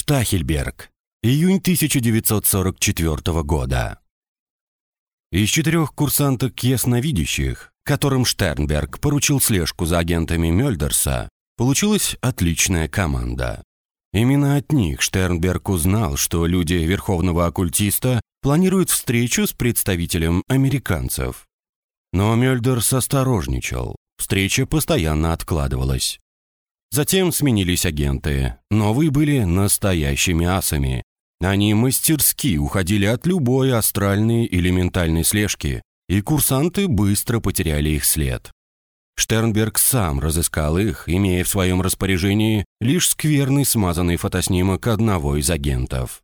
Штахельберг. Июнь 1944 года. Из четырех курсанток ясновидящих, которым Штернберг поручил слежку за агентами Мёльдерса, получилась отличная команда. Именно от них Штернберг узнал, что люди верховного оккультиста планируют встречу с представителем американцев. Но Мёльдерс осторожничал, встреча постоянно откладывалась. Затем сменились агенты. Новые были настоящими асами. Они мастерски уходили от любой астральной или ментальной слежки, и курсанты быстро потеряли их след. Штернберг сам разыскал их, имея в своем распоряжении лишь скверный смазанный фотоснимок одного из агентов.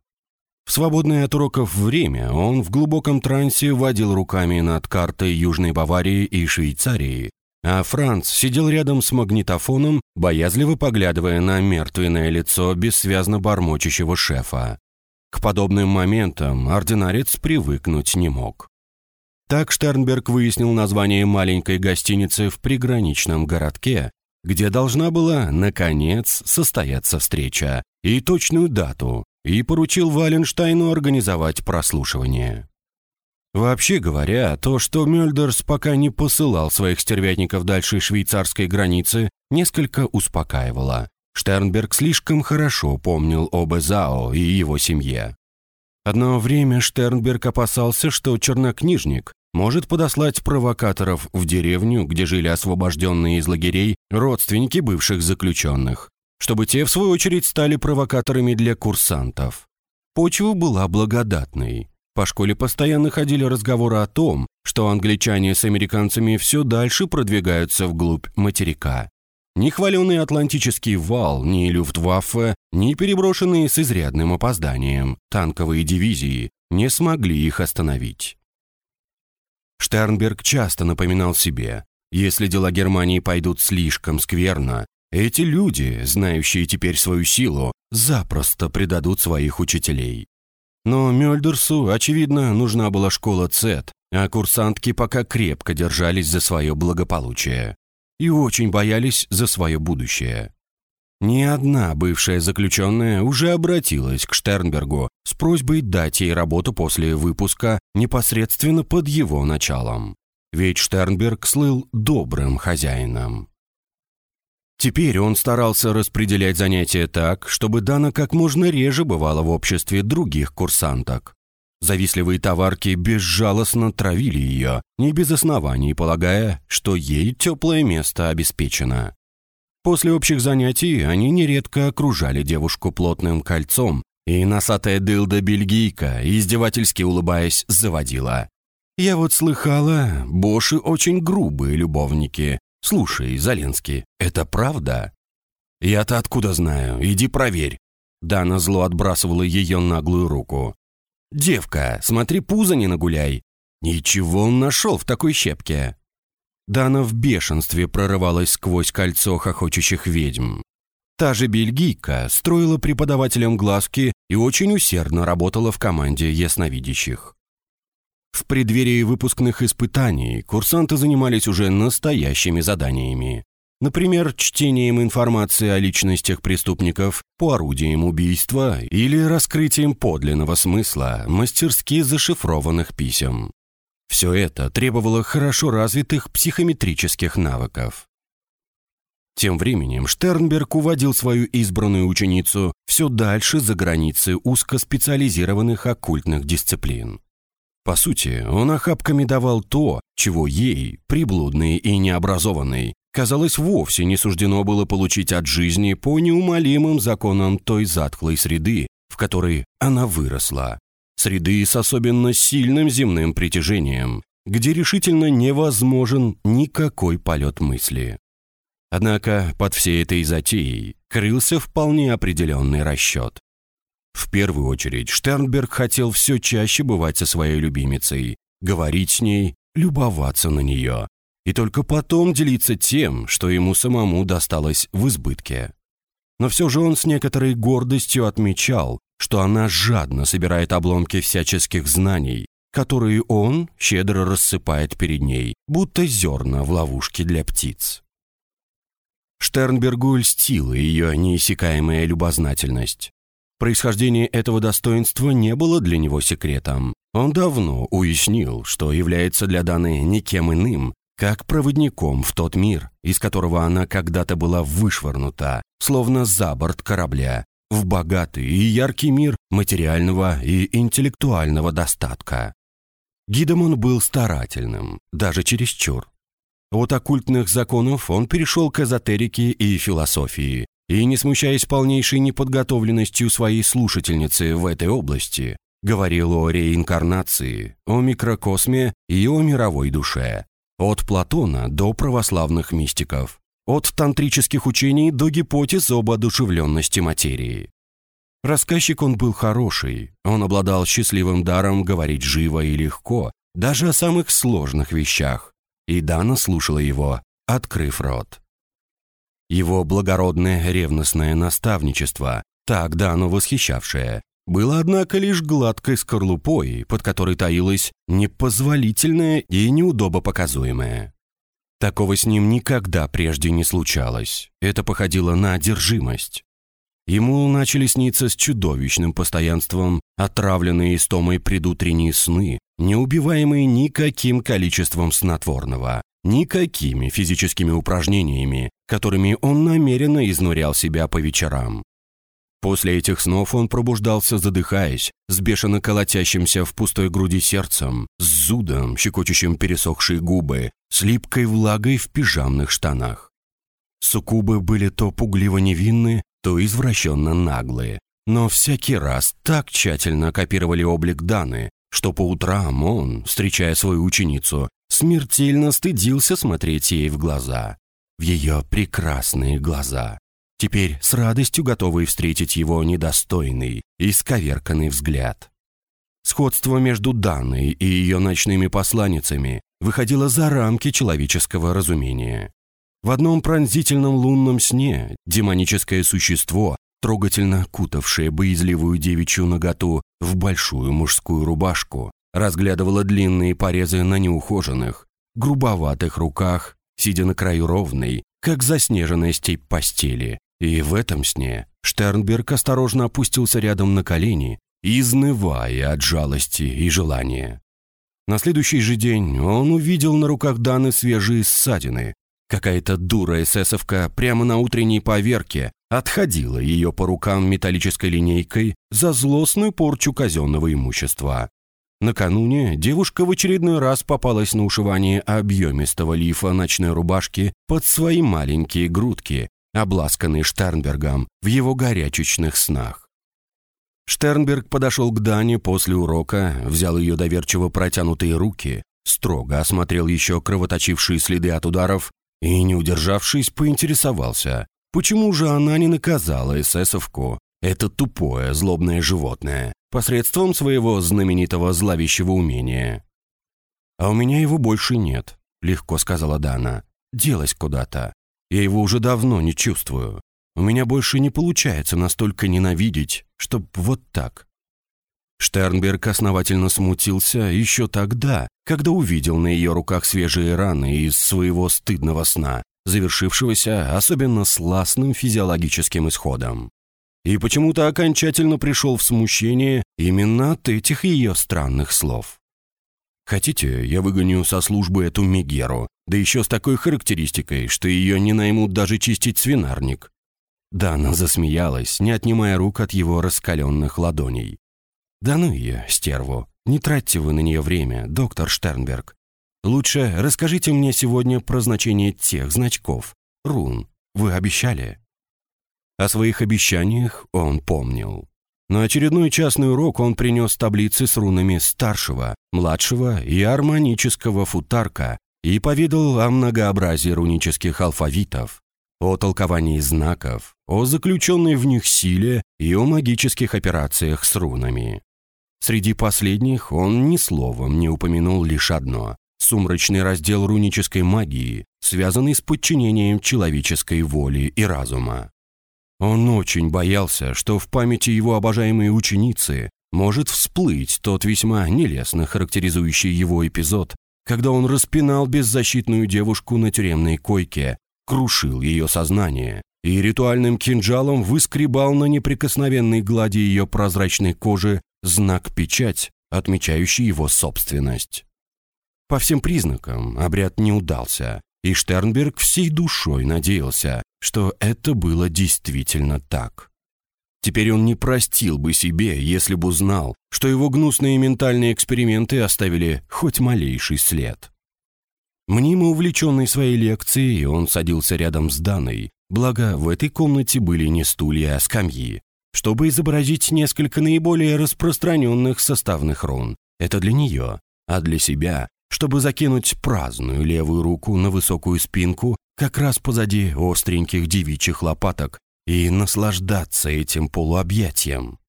В свободное от уроков время он в глубоком трансе водил руками над картой Южной Баварии и Швейцарии, а Франц сидел рядом с магнитофоном, боязливо поглядывая на мертвенное лицо бессвязно бормочущего шефа. К подобным моментам ординарец привыкнуть не мог. Так Штернберг выяснил название маленькой гостиницы в приграничном городке, где должна была, наконец, состояться встреча, и точную дату, и поручил Валенштайну организовать прослушивание. Вообще говоря, то, что Мёльдерс пока не посылал своих стервятников дальше швейцарской границы, несколько успокаивало. Штернберг слишком хорошо помнил об Эзао и его семье. Одно время Штернберг опасался, что чернокнижник может подослать провокаторов в деревню, где жили освобожденные из лагерей родственники бывших заключенных, чтобы те, в свою очередь, стали провокаторами для курсантов. Почва была благодатной. По школе постоянно ходили разговоры о том, что англичане с американцами все дальше продвигаются вглубь материка. Ни Атлантический вал, ни Люфтваффе, ни переброшенные с изрядным опозданием танковые дивизии не смогли их остановить. Штернберг часто напоминал себе, если дела Германии пойдут слишком скверно, эти люди, знающие теперь свою силу, запросто предадут своих учителей. Но Мёльдерсу, очевидно, нужна была школа ЦЭТ, а курсантки пока крепко держались за свое благополучие и очень боялись за свое будущее. Ни одна бывшая заключенная уже обратилась к Штернбергу с просьбой дать ей работу после выпуска непосредственно под его началом. Ведь Штернберг слыл добрым хозяином. Теперь он старался распределять занятия так, чтобы Дана как можно реже бывала в обществе других курсанток. Завистливые товарки безжалостно травили ее, не без оснований полагая, что ей теплое место обеспечено. После общих занятий они нередко окружали девушку плотным кольцом, и носатая дылда-бельгийка, издевательски улыбаясь, заводила. «Я вот слыхала, боши очень грубые любовники, «Слушай, Заленский, это правда?» «Я-то откуда знаю? Иди проверь». Дана зло отбрасывала ее наглую руку. «Девка, смотри, пузо не нагуляй!» «Ничего он нашел в такой щепке!» Дана в бешенстве прорывалась сквозь кольцо хохочущих ведьм. Та же бельгийка строила преподавателям глазки и очень усердно работала в команде ясновидящих. В преддверии выпускных испытаний курсанты занимались уже настоящими заданиями. Например, чтением информации о личностях преступников по орудиям убийства или раскрытием подлинного смысла мастерски зашифрованных писем. Все это требовало хорошо развитых психометрических навыков. Тем временем Штернберг уводил свою избранную ученицу все дальше за границы узкоспециализированных оккультных дисциплин. По сути, он охапками давал то, чего ей, приблудной и необразованной, казалось, вовсе не суждено было получить от жизни по неумолимым законам той затхлой среды, в которой она выросла. Среды с особенно сильным земным притяжением, где решительно невозможен никакой полет мысли. Однако под всей этой затеей крылся вполне определенный расчет. В первую очередь Штернберг хотел все чаще бывать со своей любимицей, говорить с ней, любоваться на нее, и только потом делиться тем, что ему самому досталось в избытке. Но все же он с некоторой гордостью отмечал, что она жадно собирает обломки всяческих знаний, которые он щедро рассыпает перед ней, будто зерна в ловушке для птиц. Штернбергу льстила ее неиссякаемая любознательность. Происхождение этого достоинства не было для него секретом. Он давно уяснил, что является для Даны никем иным, как проводником в тот мир, из которого она когда-то была вышвырнута, словно за борт корабля, в богатый и яркий мир материального и интеллектуального достатка. Гидом он был старательным, даже чересчур. От оккультных законов он перешел к эзотерике и философии, и, не смущаясь полнейшей неподготовленностью своей слушательницы в этой области, говорил о реинкарнации, о микрокосме и о мировой душе, от Платона до православных мистиков, от тантрических учений до гипотез об одушевленности материи. Рассказчик он был хороший, он обладал счастливым даром говорить живо и легко, даже о самых сложных вещах, и Дана слушала его, открыв рот. Его благородное ревностное наставничество, так Дану восхищавшее, было, однако, лишь гладкой скорлупой, под которой таилось непозволительное и неудобопоказуемое. Такого с ним никогда прежде не случалось. Это походило на одержимость. Ему начали сниться с чудовищным постоянством отравленные истомой предутренние сны, не убиваемые никаким количеством снотворного, никакими физическими упражнениями, которыми он намеренно изнурял себя по вечерам. После этих снов он пробуждался, задыхаясь, с бешено колотящимся в пустой груди сердцем, с зудом, щекочущим пересохшие губы, с липкой влагой в пижамных штанах. Суккубы были то пугливо невинны, то извращенно наглые, но всякий раз так тщательно копировали облик Даны, что по утрам он, встречая свою ученицу, смертельно стыдился смотреть ей в глаза, в ее прекрасные глаза теперь с радостью готовый встретить его недостойный, исковерканный взгляд. Сходство между Даной и ее ночными посланницами выходило за рамки человеческого разумения. В одном пронзительном лунном сне демоническое существо, трогательно кутавшее боязливую девичью наготу в большую мужскую рубашку, разглядывало длинные порезы на неухоженных, грубоватых руках, сидя на краю ровной, как заснеженная степь постели, и в этом сне Штернберг осторожно опустился рядом на колени, изнывая от жалости и желания. На следующий же день он увидел на руках Даны свежие ссадины. Какая-то дура эсэсовка прямо на утренней поверке отходила ее по рукам металлической линейкой за злостную порчу казенного имущества. Накануне девушка в очередной раз попалась на ушивание объемистого лифа ночной рубашки под свои маленькие грудки обласканный Штернбергом в его горячечных снах. Штернберг подошел к Дане после урока, взял ее доверчиво протянутые руки, строго осмотрел еще кровоточившие следы от ударов и, не удержавшись, поинтересовался, почему же она не наказала эсэсовку, это тупое, злобное животное, посредством своего знаменитого зловещего умения. «А у меня его больше нет», — легко сказала Дана. «Делась куда-то. Я его уже давно не чувствую. У меня больше не получается настолько ненавидеть, чтоб вот так. Штернберг основательно смутился еще тогда, когда увидел на ее руках свежие раны из своего стыдного сна, завершившегося особенно сластным физиологическим исходом. И почему-то окончательно пришел в смущение именно от этих ее странных слов. «Хотите, я выгоню со службы эту Мегеру, да еще с такой характеристикой, что ее не наймут даже чистить свинарник. Дана засмеялась, не отнимая рук от его раскаленных ладоней. «Да ну ее, стерву, не тратьте вы на нее время, доктор Штернберг. Лучше расскажите мне сегодня про значение тех значков. Рун, вы обещали?» О своих обещаниях он помнил. На очередной частный урок он принес таблицы с рунами старшего, младшего и армонического футарка, и поведал о многообразии рунических алфавитов, о толковании знаков, о заключенной в них силе и о магических операциях с рунами. Среди последних он ни словом не упомянул лишь одно – сумрачный раздел рунической магии, связанный с подчинением человеческой воли и разума. Он очень боялся, что в памяти его обожаемой ученицы может всплыть тот весьма нелестно характеризующий его эпизод когда он распинал беззащитную девушку на тюремной койке, крушил ее сознание и ритуальным кинжалом выскребал на неприкосновенной глади ее прозрачной кожи знак-печать, отмечающий его собственность. По всем признакам обряд не удался, и Штернберг всей душой надеялся, что это было действительно так. Теперь он не простил бы себе, если бы узнал, что его гнусные ментальные эксперименты оставили хоть малейший след. Мнимо увлеченный своей лекцией, он садился рядом с Даной, благо в этой комнате были не стулья, а скамьи, чтобы изобразить несколько наиболее распространенных составных рун. Это для нее, а для себя, чтобы закинуть праздную левую руку на высокую спинку как раз позади остреньких девичьих лопаток и наслаждаться этим полуобъятием.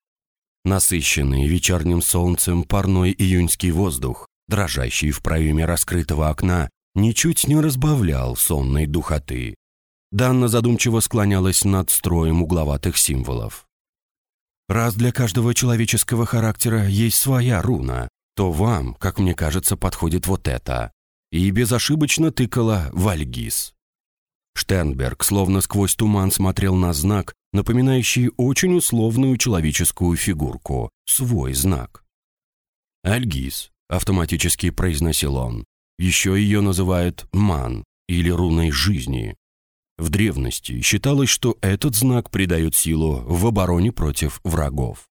Насыщенный вечерним солнцем парной июньский воздух, дрожащий в проеме раскрытого окна, ничуть не разбавлял сонной духоты. Данна задумчиво склонялась над строем угловатых символов. «Раз для каждого человеческого характера есть своя руна, то вам, как мне кажется, подходит вот это». И безошибочно тыкала в Альгиз. Штернберг словно сквозь туман смотрел на знак, напоминающий очень условную человеческую фигурку, свой знак. «Альгиз», — автоматически произносил он, еще ее называют «ман» или «руной жизни». В древности считалось, что этот знак придает силу в обороне против врагов.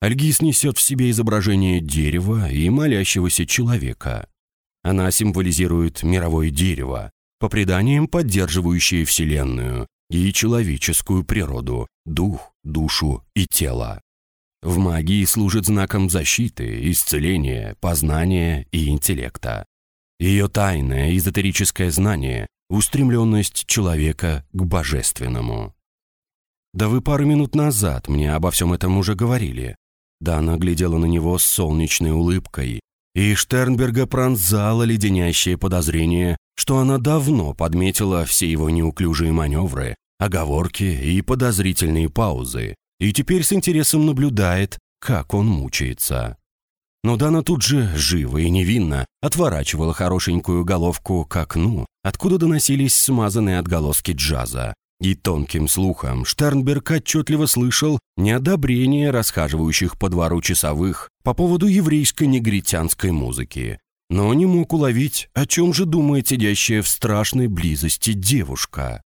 Альгиз несет в себе изображение дерева и молящегося человека. Она символизирует мировое дерево, по преданиям поддерживающее Вселенную и человеческую природу, дух, душу и тело. В магии служит знаком защиты, исцеления, познания и интеллекта. Ее тайное эзотерическое знание – устремленность человека к божественному. «Да вы пару минут назад мне обо всем этом уже говорили». Дана глядела на него с солнечной улыбкой, и Штернберга пронзало леденящее подозрение, что она давно подметила все его неуклюжие маневры, оговорки и подозрительные паузы, и теперь с интересом наблюдает, как он мучается. Но Дана тут же, живо и невинно, отворачивала хорошенькую головку к окну, откуда доносились смазанные отголоски джаза. И тонким слухом Штернберг отчетливо слышал неодобрение расхаживающих по двору часовых по поводу еврейской негритянской музыки, но не мог уловить, о чем же думает сидящая в страшной близости девушка.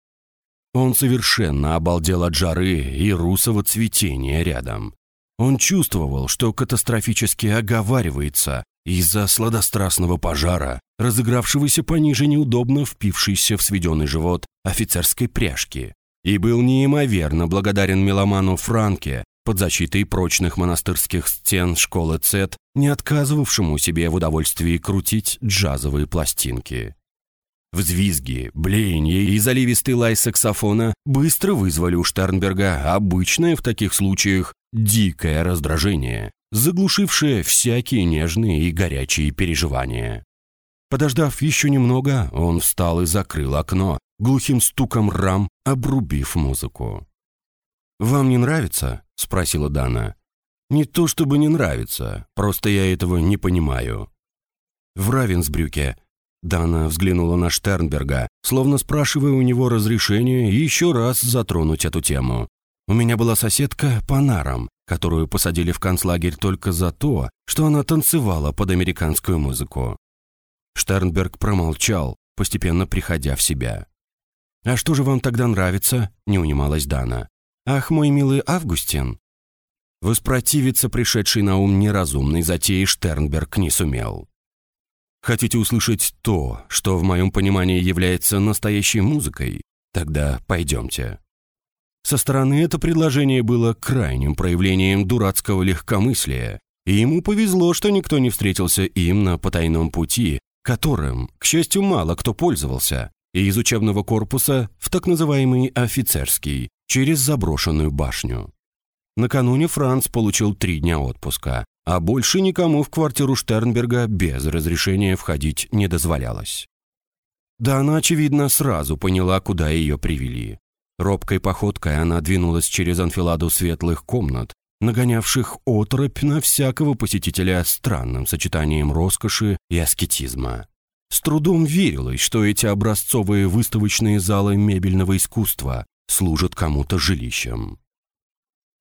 Он совершенно обалдел от жары и русого цветения рядом. Он чувствовал, что катастрофически оговаривается из-за сладострастного пожара, разыгравшегося пониже неудобно впившейся в сведенный живот офицерской пряжки, и был неимоверно благодарен меломану Франке под защитой прочных монастырских стен школы ЦЕТ, не отказывавшему себе в удовольствии крутить джазовые пластинки. Взвизги, блеяние и заливистый лай саксофона быстро вызвали у Штернберга обычное в таких случаях дикое раздражение, заглушившее всякие нежные и горячие переживания. Подождав еще немного, он встал и закрыл окно, глухим стуком рам обрубив музыку. «Вам не нравится?» — спросила Дана. «Не то чтобы не нравится, просто я этого не понимаю». В Равенсбрюке Дана взглянула на Штернберга, словно спрашивая у него разрешения еще раз затронуть эту тему. У меня была соседка по нарам, которую посадили в концлагерь только за то, что она танцевала под американскую музыку. Штернберг промолчал, постепенно приходя в себя. «А что же вам тогда нравится?» — не унималась Дана. «Ах, мой милый Августин!» Воспротивиться пришедший на ум неразумной затеи Штернберг не сумел. «Хотите услышать то, что в моем понимании является настоящей музыкой? Тогда пойдемте». Со стороны это предложение было крайним проявлением дурацкого легкомыслия, и ему повезло, что никто не встретился им на потайном пути, которым, к счастью, мало кто пользовался, и из учебного корпуса в так называемый офицерский, через заброшенную башню. Накануне Франц получил три дня отпуска, а больше никому в квартиру Штернберга без разрешения входить не дозволялось. Да она, очевидно, сразу поняла, куда ее привели. Робкой походкой она двинулась через анфиладу светлых комнат, нагонявших оторопь на всякого посетителя странным сочетанием роскоши и аскетизма. С трудом верилось, что эти образцовые выставочные залы мебельного искусства служат кому-то жилищем.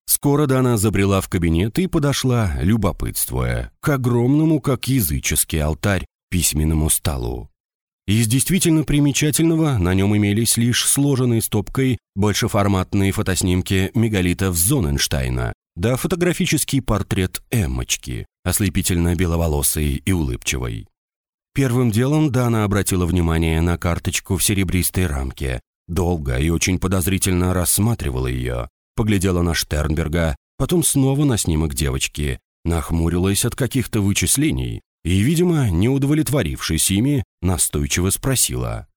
Скоро Дана забрела в кабинет и подошла, любопытствуя, к огромному, как языческий алтарь, письменному столу. Из действительно примечательного на нем имелись лишь сложенные стопкой большеформатные фотоснимки мегалитов Зоненштайна, да фотографический портрет Эммочки, ослепительно беловолосой и улыбчивой. Первым делом Дана обратила внимание на карточку в серебристой рамке, долго и очень подозрительно рассматривала ее, поглядела на Штернберга, потом снова на снимок девочки, нахмурилась от каких-то вычислений и, видимо, не удовлетворившись ими, настойчиво спросила.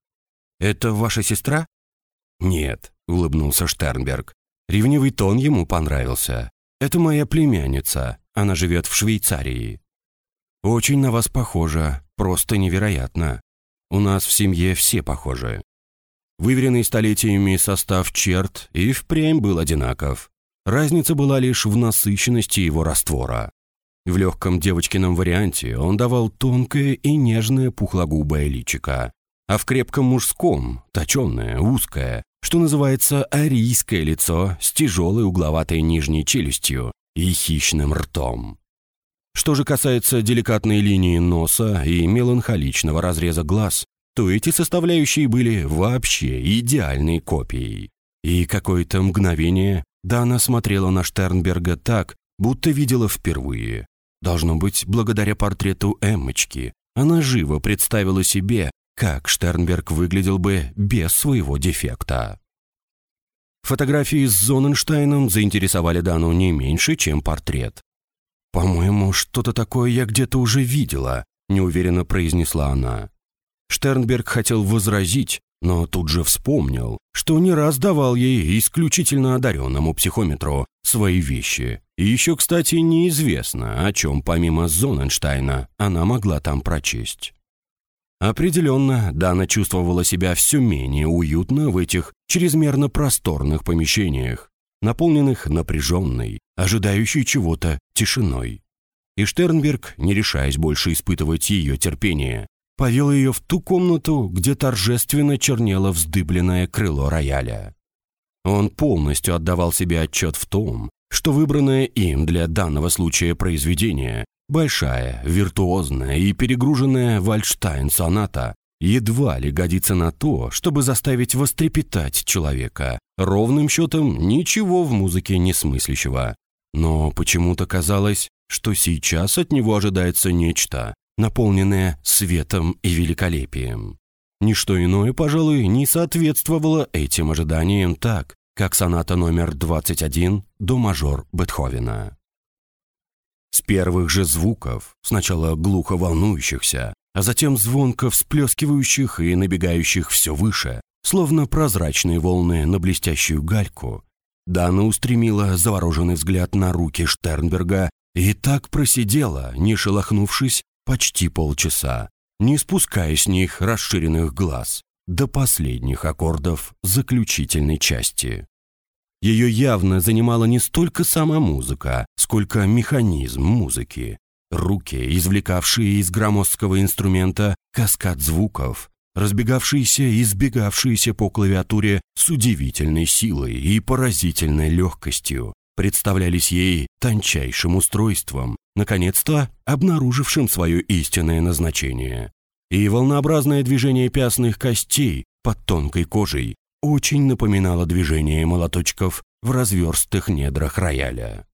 «Это ваша сестра?» «Нет», — улыбнулся Штернберг. Ревнивый тон ему понравился. «Это моя племянница. Она живет в Швейцарии». «Очень на вас похожа. Просто невероятно. У нас в семье все похожи». Выверенный столетиями состав черт и впрямь был одинаков. Разница была лишь в насыщенности его раствора. В легком девочкином варианте он давал тонкое и нежное пухлогубое личико, а в крепком мужском – точенное, узкое, что называется арийское лицо с тяжелой угловатой нижней челюстью и хищным ртом. Что же касается деликатной линии носа и меланхоличного разреза глаз, то эти составляющие были вообще идеальной копией. И какое-то мгновение Дана смотрела на Штернберга так, будто видела впервые. Должно быть, благодаря портрету Эммочки, она живо представила себе, как Штернберг выглядел бы без своего дефекта. Фотографии с Зоненштейном заинтересовали Дану не меньше, чем портрет. «По-моему, что-то такое я где-то уже видела», – неуверенно произнесла она. Штернберг хотел возразить, но тут же вспомнил, что не раз давал ей исключительно одаренному психометру свои вещи. Еще, кстати, неизвестно, о чем помимо Зоненштайна она могла там прочесть. Определенно, Дана чувствовала себя все менее уютно в этих чрезмерно просторных помещениях, наполненных напряженной, ожидающей чего-то тишиной. И Штернберг, не решаясь больше испытывать ее терпение, повел ее в ту комнату, где торжественно чернело вздыбленное крыло рояля. Он полностью отдавал себе отчет в том, что выбранное им для данного случая произведение, большая, виртуозная и перегруженная Вальштайн-соната, едва ли годится на то, чтобы заставить вострепетать человека, ровным счетом ничего в музыке не смыслящего. Но почему-то казалось, что сейчас от него ожидается нечто, наполненная светом и великолепием. Ничто иное, пожалуй, не соответствовало этим ожиданиям так, как соната номер 21 до мажор Бетховена. С первых же звуков, сначала глухо волнующихся, а затем звонко всплескивающих и набегающих все выше, словно прозрачные волны на блестящую гальку, Дана устремила завороженный взгляд на руки Штернберга и так просидела, не шелохнувшись, почти полчаса, не спуская с них расширенных глаз до последних аккордов заключительной части. Ее явно занимала не столько сама музыка, сколько механизм музыки. Руки, извлекавшие из громоздкого инструмента каскад звуков, разбегавшиеся и избегавшиеся по клавиатуре с удивительной силой и поразительной легкостью, представлялись ей тончайшим устройством, наконец-то обнаружившим свое истинное назначение. И волнообразное движение пястных костей под тонкой кожей очень напоминало движение молоточков в разверстых недрах рояля.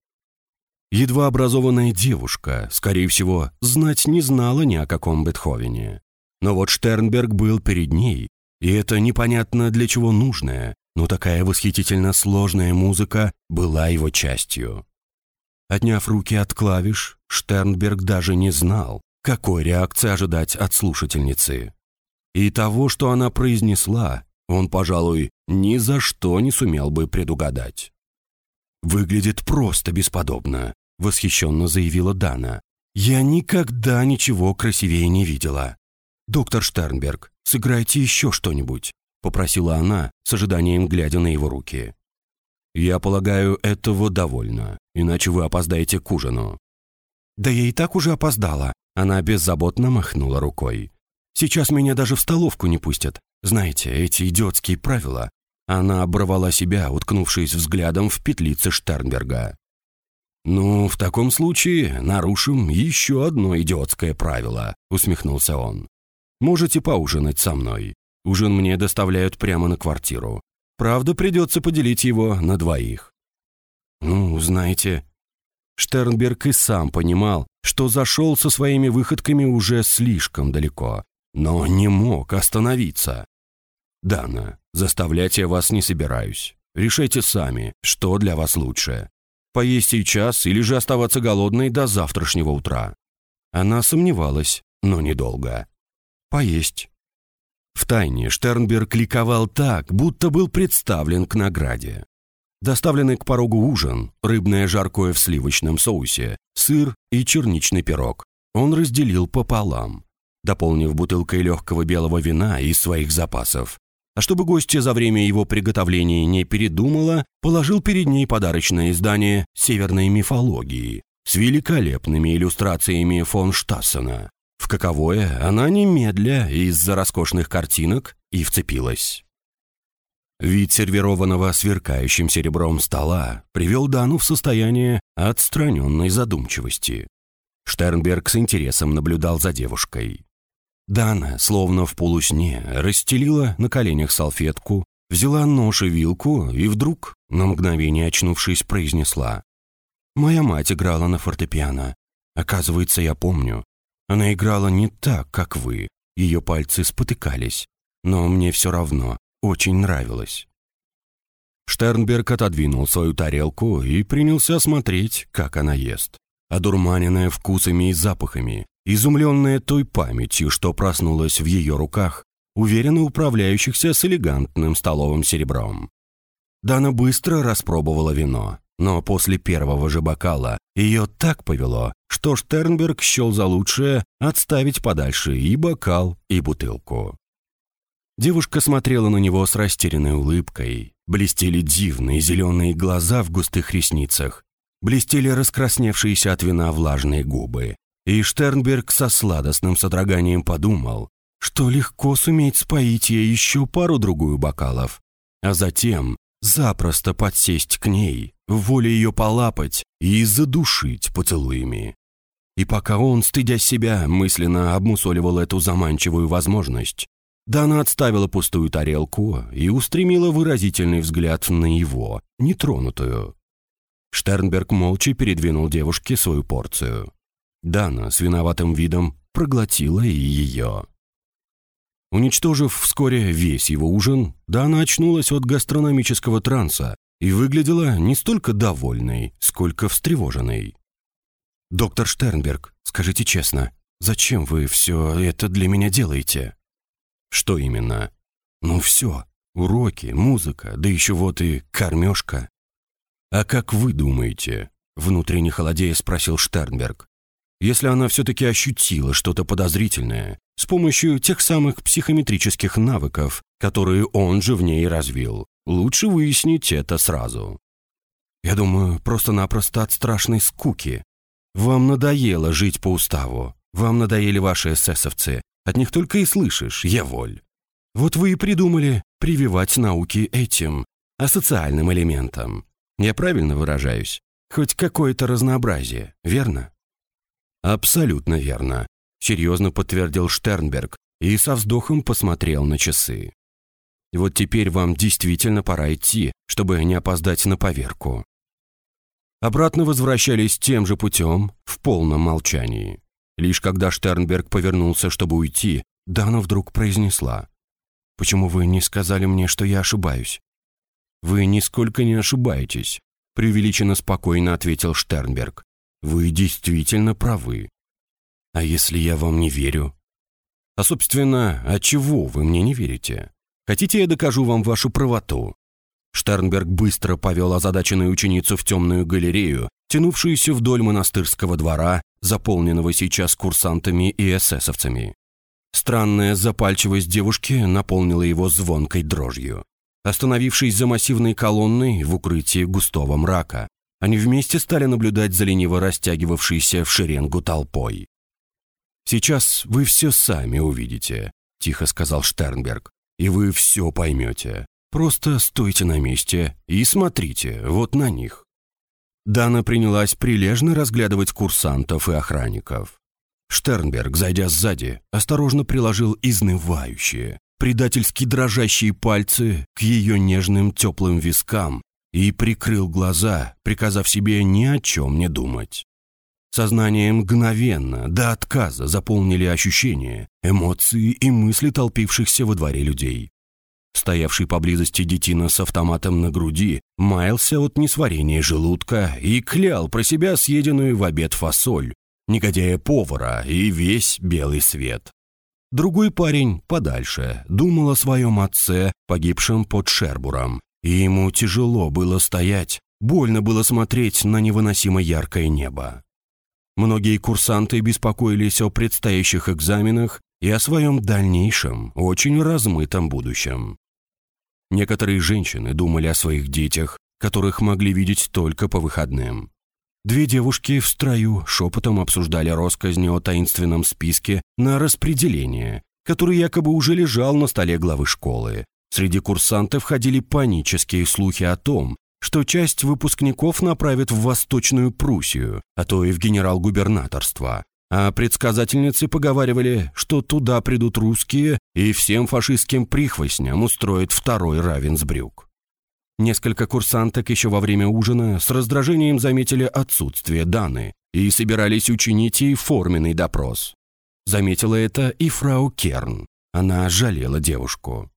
Едва образованная девушка, скорее всего, знать не знала ни о каком Бетховене. Но вот Штернберг был перед ней, и это непонятно для чего нужное, но такая восхитительно сложная музыка была его частью. Отняв руки от клавиш, Штернберг даже не знал, какой реакции ожидать от слушательницы. И того, что она произнесла, он, пожалуй, ни за что не сумел бы предугадать. «Выглядит просто бесподобно», — восхищенно заявила Дана. «Я никогда ничего красивее не видела. Доктор Штернберг, сыграйте еще что-нибудь», — попросила она, с ожиданием глядя на его руки. «Я полагаю, этого довольно, иначе вы опоздаете к ужину». «Да я и так уже опоздала», — она беззаботно махнула рукой. «Сейчас меня даже в столовку не пустят. Знаете, эти идиотские правила. Она оборвала себя, уткнувшись взглядом в петлицы Штернберга. «Ну, в таком случае нарушим еще одно идиотское правило», — усмехнулся он. «Можете поужинать со мной. Ужин мне доставляют прямо на квартиру. Правда, придется поделить его на двоих». «Ну, знаете...» Штернберг и сам понимал, что зашел со своими выходками уже слишком далеко, но не мог остановиться. «Дана, заставлять я вас не собираюсь. Решайте сами, что для вас лучше. Поесть сейчас или же оставаться голодной до завтрашнего утра?» Она сомневалась, но недолго. «Поесть». Втайне Штернберг ликовал так, будто был представлен к награде. Доставленный к порогу ужин, рыбное жаркое в сливочном соусе, сыр и черничный пирог он разделил пополам, дополнив бутылкой легкого белого вина из своих запасов. А чтобы гостья за время его приготовления не передумала, положил перед ней подарочное издание «Северной мифологии» с великолепными иллюстрациями фон Штассена, в каковое она немедля из-за роскошных картинок и вцепилась. Вид сервированного сверкающим серебром стола привел Дану в состояние отстраненной задумчивости. Штернберг с интересом наблюдал за девушкой. Дана, словно в полусне, расстелила на коленях салфетку, взяла нож и вилку и вдруг, на мгновение очнувшись, произнесла. «Моя мать играла на фортепиано. Оказывается, я помню. Она играла не так, как вы. Ее пальцы спотыкались. Но мне все равно, очень нравилось». Штернберг отодвинул свою тарелку и принялся смотреть, как она ест. Одурманенная вкусами и запахами, изумленная той памятью, что проснулась в ее руках, уверенно управляющихся с элегантным столовым серебром. Дана быстро распробовала вино, но после первого же бокала ее так повело, что Штернберг счел за лучшее отставить подальше и бокал, и бутылку. Девушка смотрела на него с растерянной улыбкой. Блестели дивные зеленые глаза в густых ресницах. Блестели раскрасневшиеся от вина влажные губы. И Штернберг со сладостным содроганием подумал, что легко суметь споить ей еще пару-другую бокалов, а затем запросто подсесть к ней, в воле ее полапать и задушить поцелуями. И пока он, стыдя себя, мысленно обмусоливал эту заманчивую возможность, Дана отставила пустую тарелку и устремила выразительный взгляд на его, нетронутую. Штернберг молча передвинул девушке свою порцию. Дана с виноватым видом проглотила и ее. Уничтожив вскоре весь его ужин, Дана очнулась от гастрономического транса и выглядела не столько довольной, сколько встревоженной. «Доктор Штернберг, скажите честно, зачем вы все это для меня делаете?» Что именно? Ну все. Уроки, музыка, да еще вот и кормежка. А как вы думаете? Внутренне холодея спросил Штернберг. Если она все-таки ощутила что-то подозрительное, с помощью тех самых психометрических навыков, которые он же в ней развил, лучше выяснить это сразу. Я думаю, просто-напросто от страшной скуки. Вам надоело жить по уставу. Вам надоели ваши эсэсовцы, от них только и слышишь «я воль». Вот вы и придумали прививать науки этим, асоциальным элементам. Я правильно выражаюсь? Хоть какое-то разнообразие, верно? Абсолютно верно, серьезно подтвердил Штернберг и со вздохом посмотрел на часы. Вот теперь вам действительно пора идти, чтобы не опоздать на поверку. Обратно возвращались тем же путем, в полном молчании. Лишь когда Штернберг повернулся, чтобы уйти, Дана вдруг произнесла. «Почему вы не сказали мне, что я ошибаюсь?» «Вы нисколько не ошибаетесь», — преувеличенно спокойно ответил Штернберг. «Вы действительно правы. А если я вам не верю?» «А, собственно, от чего вы мне не верите? Хотите, я докажу вам вашу правоту?» Штернберг быстро повел озадаченную ученицу в темную галерею, тянувшуюся вдоль монастырского двора, заполненного сейчас курсантами и эсэсовцами. Странная запальчивость девушки наполнила его звонкой дрожью. Остановившись за массивной колонной в укрытии густого мрака, они вместе стали наблюдать за лениво растягивавшейся в шеренгу толпой. «Сейчас вы все сами увидите», — тихо сказал Штернберг, «и вы все поймете. Просто стойте на месте и смотрите вот на них». Дана принялась прилежно разглядывать курсантов и охранников. Штернберг, зайдя сзади, осторожно приложил изнывающие, предательски дрожащие пальцы к ее нежным теплым вискам и прикрыл глаза, приказав себе ни о чем не думать. Сознание мгновенно, до отказа, заполнили ощущения, эмоции и мысли толпившихся во дворе людей. Стоявший поблизости детина с автоматом на груди маялся от несварения желудка и клял про себя съеденную в обед фасоль, негодяя повара и весь белый свет. Другой парень, подальше, думал о своем отце, погибшем под Шербуром, и ему тяжело было стоять, больно было смотреть на невыносимо яркое небо. Многие курсанты беспокоились о предстоящих экзаменах и о своем дальнейшем, очень размытом будущем. Некоторые женщины думали о своих детях, которых могли видеть только по выходным. Две девушки в строю шепотом обсуждали росказни о таинственном списке на распределение, который якобы уже лежал на столе главы школы. Среди курсантов ходили панические слухи о том, что часть выпускников направят в Восточную Пруссию, а то и в генерал-губернаторство. А предсказательницы поговаривали, что туда придут русские и всем фашистским прихвостням устроят второй Равенсбрюк. Несколько курсанток еще во время ужина с раздражением заметили отсутствие Даны и собирались учинить ей форменный допрос. Заметила это и фрау Керн. Она жалела девушку.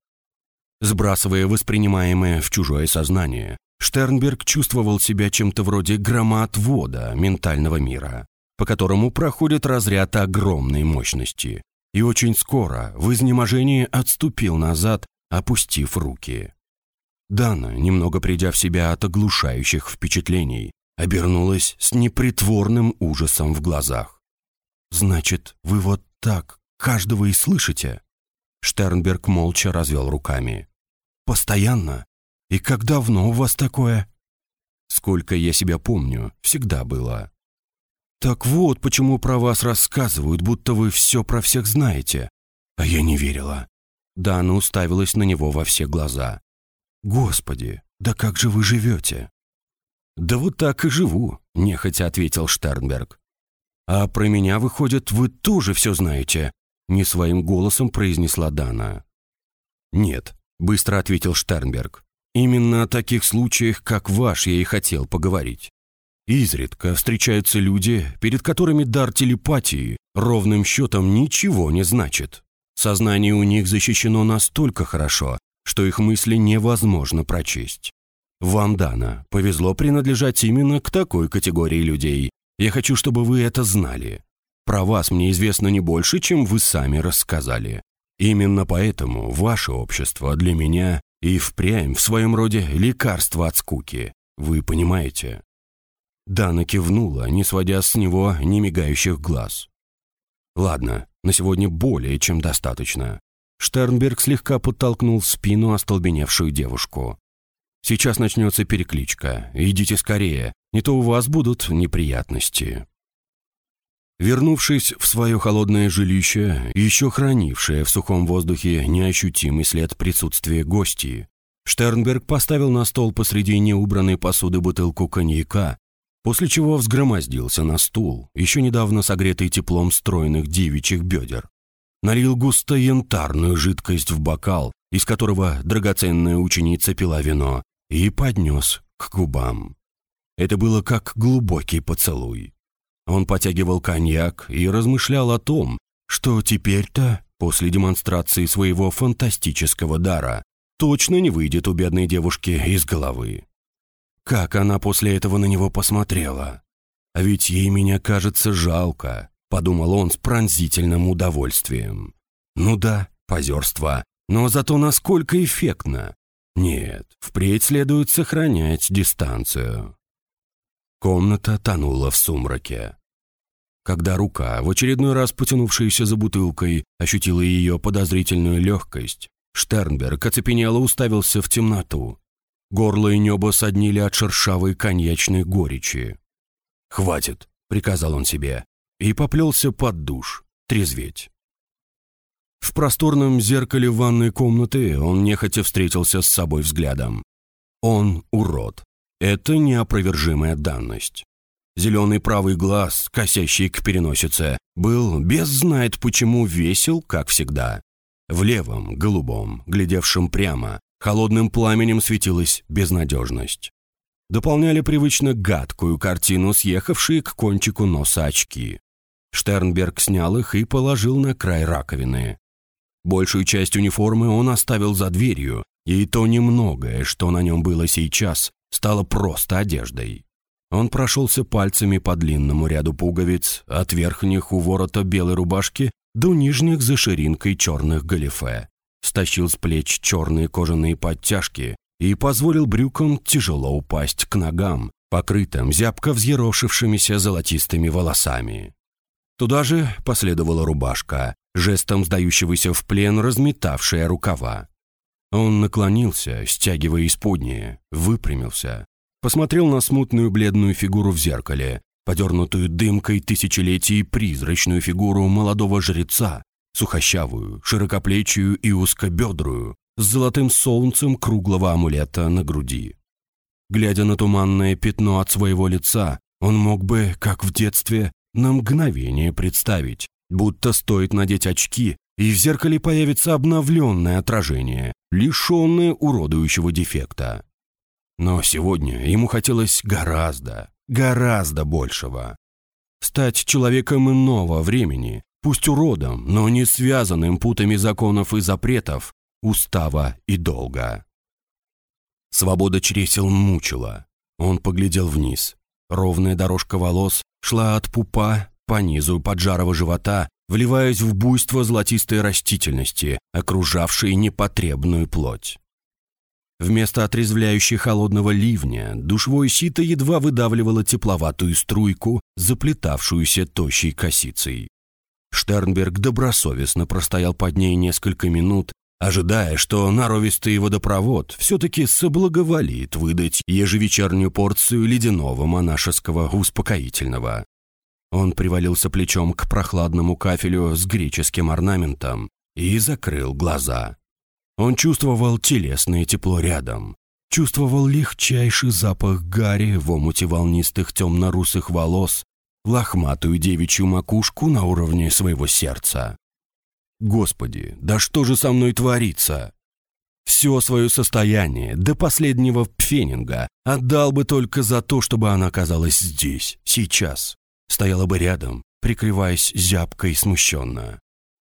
Сбрасывая воспринимаемое в чужое сознание, Штернберг чувствовал себя чем-то вроде громоотвода ментального мира, по которому проходит разряд огромной мощности, и очень скоро в изнеможении отступил назад, опустив руки. Дана, немного придя в себя от оглушающих впечатлений, обернулась с непритворным ужасом в глазах. «Значит, вы вот так каждого и слышите?» Штернберг молча развел руками. «Постоянно? И как давно у вас такое?» «Сколько я себя помню, всегда было». «Так вот, почему про вас рассказывают, будто вы все про всех знаете». А я не верила. Дана уставилась на него во все глаза. «Господи, да как же вы живете?» «Да вот так и живу», — нехотя ответил Штернберг. «А про меня, выходит, вы тоже все знаете?» — не своим голосом произнесла Дана. «Нет», — быстро ответил Штернберг. «Именно о таких случаях, как ваш, я и хотел поговорить. Изредка встречаются люди, перед которыми дар телепатии ровным счетом ничего не значит. Сознание у них защищено настолько хорошо, что их мысли невозможно прочесть. Вам, Дана, повезло принадлежать именно к такой категории людей. Я хочу, чтобы вы это знали. Про вас мне известно не больше, чем вы сами рассказали. Именно поэтому ваше общество для меня и впрямь в своем роде лекарство от скуки. Вы понимаете?» Дана кивнула, не сводя с него немигающих глаз. «Ладно, на сегодня более чем достаточно. Штернберг слегка подтолкнул в спину остолбеневшую девушку. «Сейчас начнется перекличка. Идите скорее, не то у вас будут неприятности». Вернувшись в свое холодное жилище, еще хранившее в сухом воздухе неощутимый след присутствия гостей, Штернберг поставил на стол посреди неубранной посуды бутылку коньяка, после чего взгромоздился на стул, еще недавно согретый теплом стройных девичьих бедер налил густо янтарную жидкость в бокал, из которого драгоценная ученица пила вино, и поднес к губам. Это было как глубокий поцелуй. Он потягивал коньяк и размышлял о том, что теперь-то, после демонстрации своего фантастического дара, точно не выйдет у бедной девушки из головы. Как она после этого на него посмотрела? А ведь ей меня кажется жалко, — подумал он с пронзительным удовольствием. «Ну да, позерство, но зато насколько эффектно. Нет, впредь следует сохранять дистанцию». Комната тонула в сумраке. Когда рука, в очередной раз потянувшаяся за бутылкой, ощутила ее подозрительную легкость, Штернберг оцепенело уставился в темноту. Горло и небо соднили от шершавой коньячной горечи. «Хватит», — приказал он себе, и поплелся под душ, трезветь. В просторном зеркале ванной комнаты он нехотя встретился с собой взглядом. Он урод. Это неопровержимая данность. Зеленый правый глаз, косящий к переносице, был без знает почему весел, как всегда. В левом, голубом, глядевшем прямо, холодным пламенем светилась безнадежность. Дополняли привычно гадкую картину, съехавшие к кончику носа очки. Штернберг снял их и положил на край раковины. Большую часть униформы он оставил за дверью, и то немногое, что на нем было сейчас, стало просто одеждой. Он прошелся пальцами по длинному ряду пуговиц, от верхних у ворота белой рубашки до нижних за ширинкой черных галифе. Стащил с плеч черные кожаные подтяжки и позволил брюкам тяжело упасть к ногам, покрытым зябко взъерошившимися золотистыми волосами. Туда же последовала рубашка, жестом сдающегося в плен разметавшая рукава. Он наклонился, стягивая исподнее, выпрямился, посмотрел на смутную бледную фигуру в зеркале, подернутую дымкой тысячелетий призрачную фигуру молодого жреца, сухощавую, широкоплечую и узкобедрую, с золотым солнцем круглого амулета на груди. Глядя на туманное пятно от своего лица, он мог бы, как в детстве, на мгновение представить, будто стоит надеть очки, и в зеркале появится обновленное отражение, лишенное уродующего дефекта. Но сегодня ему хотелось гораздо, гораздо большего. Стать человеком иного времени, пусть уродом, но не связанным путами законов и запретов, устава и долга. Свобода чресел мучила. Он поглядел вниз. Ровная дорожка волос шла от пупа по низу поджарого живота, вливаясь в буйство золотистой растительности, окружавшей непотребную плоть. Вместо отрезвляющей холодного ливня душевое сито едва выдавливало тепловатую струйку, заплетавшуюся тощей косицей. Штернберг добросовестно простоял под ней несколько минут, ожидая, что наровистый водопровод все-таки соблаговолит выдать ежевечернюю порцию ледяного монашеского успокоительного. Он привалился плечом к прохладному кафелю с греческим орнаментом и закрыл глаза. Он чувствовал телесное тепло рядом, чувствовал легчайший запах гари в омуте волнистых темно-русых волос, лохматую девичью макушку на уровне своего сердца. Господи, да что же со мной творится? Все свое состояние, до последнего пфенинга, отдал бы только за то, чтобы она оказалась здесь, сейчас. Стояла бы рядом, прикрываясь зябко и смущенно.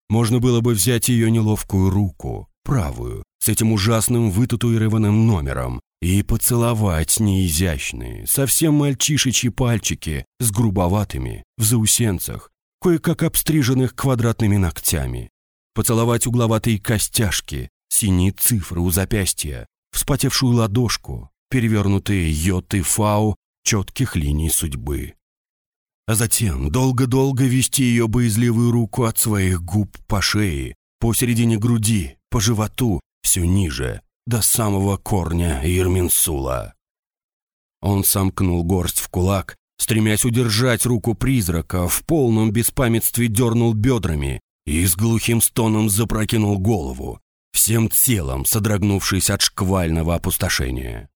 Можно было бы взять ее неловкую руку, правую, с этим ужасным вытатуированным номером, и поцеловать неизящные, совсем мальчишечьи пальчики с грубоватыми, в заусенцах, кое-как обстриженных квадратными ногтями, поцеловать угловатые костяшки, синие цифры у запястья, вспотевшую ладошку, перевернутые йод и фау четких линий судьбы. А затем долго-долго вести ее боязливую руку от своих губ по шее, посередине груди, по животу, все ниже, до самого корня Ирминсула. Он сомкнул горсть в кулак, стремясь удержать руку призрака, в полном беспамятстве дернул бедрами, и с глухим стоном запрокинул голову, всем телом содрогнувшись от шквального опустошения.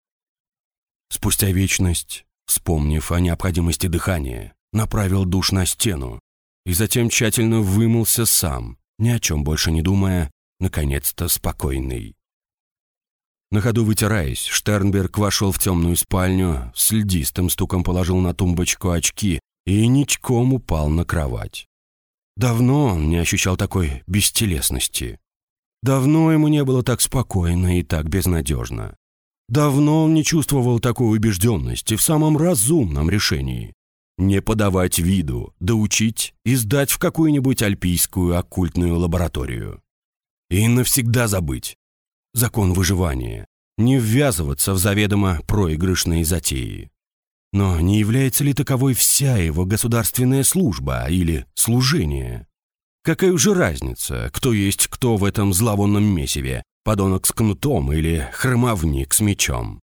Спустя вечность, вспомнив о необходимости дыхания, направил душ на стену и затем тщательно вымылся сам, ни о чем больше не думая, наконец-то спокойный. На ходу вытираясь, Штернберг вошел в темную спальню, с льдистым стуком положил на тумбочку очки и ничком упал на кровать. Давно он не ощущал такой бестелесности. Давно ему не было так спокойно и так безнадежно. Давно он не чувствовал такой убежденности в самом разумном решении. Не подавать виду, да учить и сдать в какую-нибудь альпийскую оккультную лабораторию. И навсегда забыть. Закон выживания. Не ввязываться в заведомо проигрышные затеи. Но не является ли таковой вся его государственная служба или служение? Какая уже разница, кто есть кто в этом зловонном месиве, подонок с кнутом или хромовник с мечом?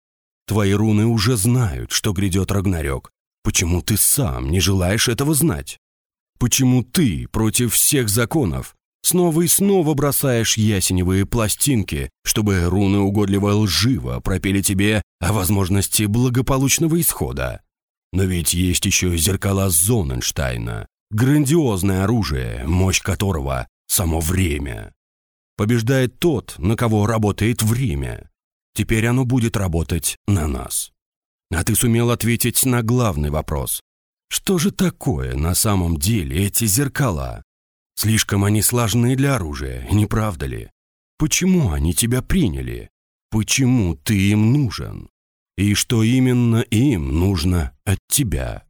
Твои руны уже знают, что грядет Рагнарёк. Почему ты сам не желаешь этого знать? Почему ты против всех законов, Снова и снова бросаешь ясеневые пластинки, чтобы руны угодливо лживо пропели тебе о возможности благополучного исхода. Но ведь есть еще зеркала Зоненштайна, грандиозное оружие, мощь которого — само время. Побеждает тот, на кого работает время. Теперь оно будет работать на нас. А ты сумел ответить на главный вопрос. Что же такое на самом деле эти зеркала? Слишком они сложны для оружия, не правда ли? Почему они тебя приняли? Почему ты им нужен? И что именно им нужно от тебя?